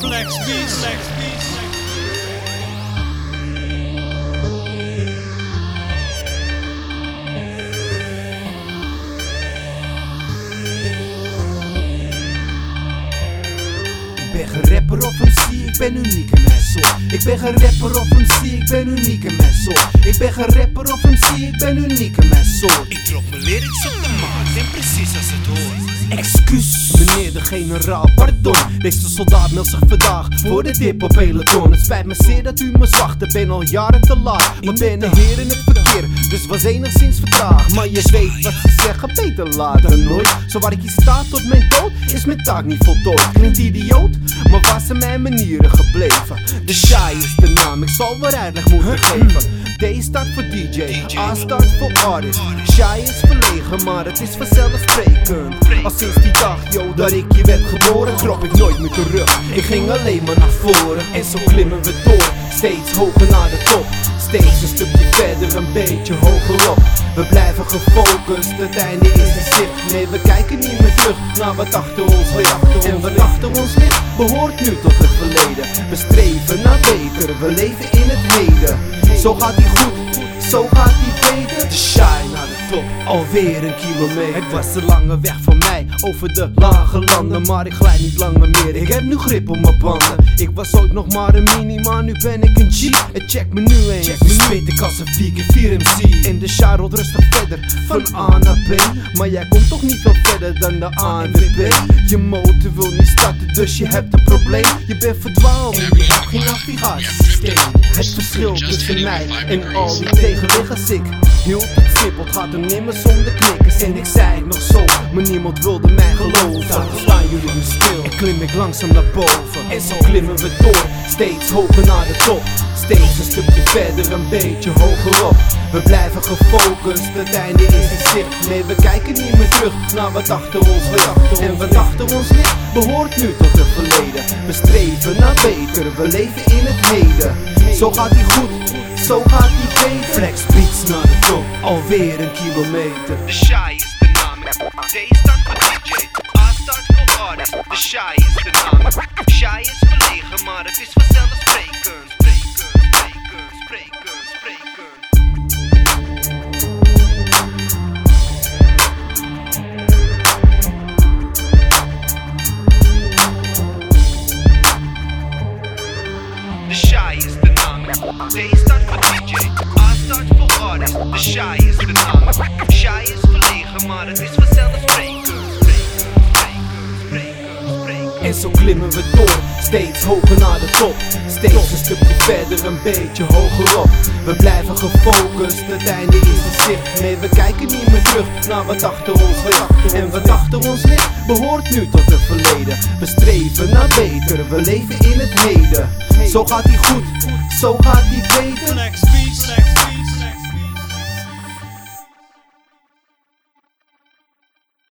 Beats, Lex Beats. Ik ben geen rapper of MC, ik ben uniek in mijn soort. Ik ben geen rapper of MC, ik ben uniek in mijn soort. Ik ben geen rapper of MC, ik ben uniek in mijn soort. Ik drop mijn lyrics op de maat en precies als het hoort. Excuus, meneer de generaal, pardon. Deze soldaat meldt zich vandaag voor de dip op peloton. Het spijt me zeer dat u me zwacht, ik ben al jaren te laat. Maar ben een heer in het verkeer, dus was enigszins vertraagd. Maar je weet wat ze zeggen, beter laat dan nooit. Zo waar ik hier sta tot mijn dood, is mijn taak niet voltooid. Klinkt idioot, maar waar zijn mijn manieren gebleven? De Shy is de naam, ik zal wel uitleg moeten geven. D staat voor DJ, A staat voor artist. Shy is verlegen, maar het is vanzelfsprekend. Al sinds die dag, yo, dat ik hier werd geboren, trok ik nooit meer terug. Ik ging alleen maar naar voren en zo klimmen we door. Steeds hoger naar de top. Steeds een stukje verder, een beetje hoger op. We blijven gefocust, het einde is in zicht. Nee, we kijken niet meer terug naar wat achter ons ligt. En wat achter ons ligt, behoort nu tot het verleden. We streven naar beter, we leven in het heden. Zo gaat ie goed, zo gaat ie beter. De shine naar alweer een kilometer. Het was een lange weg voor mij, over de lage landen. Maar ik glijd niet langer meer, ik heb nu grip op mijn banden. Ik was ooit nog maar een mini, maar nu ben ik een G. En check me nu eens, check me spit ik als een vegan 4 MC. En de char rolt rustig verder, van A naar B. Maar jij komt toch niet veel verder dan de ANWB. Je motor wil niet starten, dus je hebt een probleem. Je bent verdwaald, je hebt geen navigatiesysteem. Het verschil tussen mij en al die tegenliggers ik hield het gaat er nimmer zonder knikkers. En ik zei nog zo, maar niemand wilde mij geloven. Staan jullie nu stil en klim ik langzaam naar boven. En zo klimmen we door, steeds hoger naar de top. Steeds een stukje verder, een beetje hoger op. We blijven gefocust, het einde is in zicht. Nee, we kijken niet meer terug naar wat achter ons ligt. En wat achter ons ligt, behoort nu tot het verleden. We streven naar beter, we leven in het heden. Zo gaat ie goed, zo gaat ie beter. Flex beats naar de top, alweer een kilometer. De Shy is de naam. D staat voor DJ. A staat voor artist. De Shy is de naam. Shy is verlegen, maar het is vanzelfsprekend. D staat voor DJ. A staat voor artist. De Shy is de naam. Shy is verlegen, maar het is vanzelfsprekend. En zo klimmen we door, steeds hoger naar de top. Steeds een stukje verder, een beetje hoger op. We blijven gefocust, het einde is in zicht. Nee, we kijken niet meer terug naar wat achter ons ligt. En wat achter ons ligt, behoort nu tot het verleden. We streven naar beter, we leven in het heden. Zo gaat ie goed, zo gaat ie beter.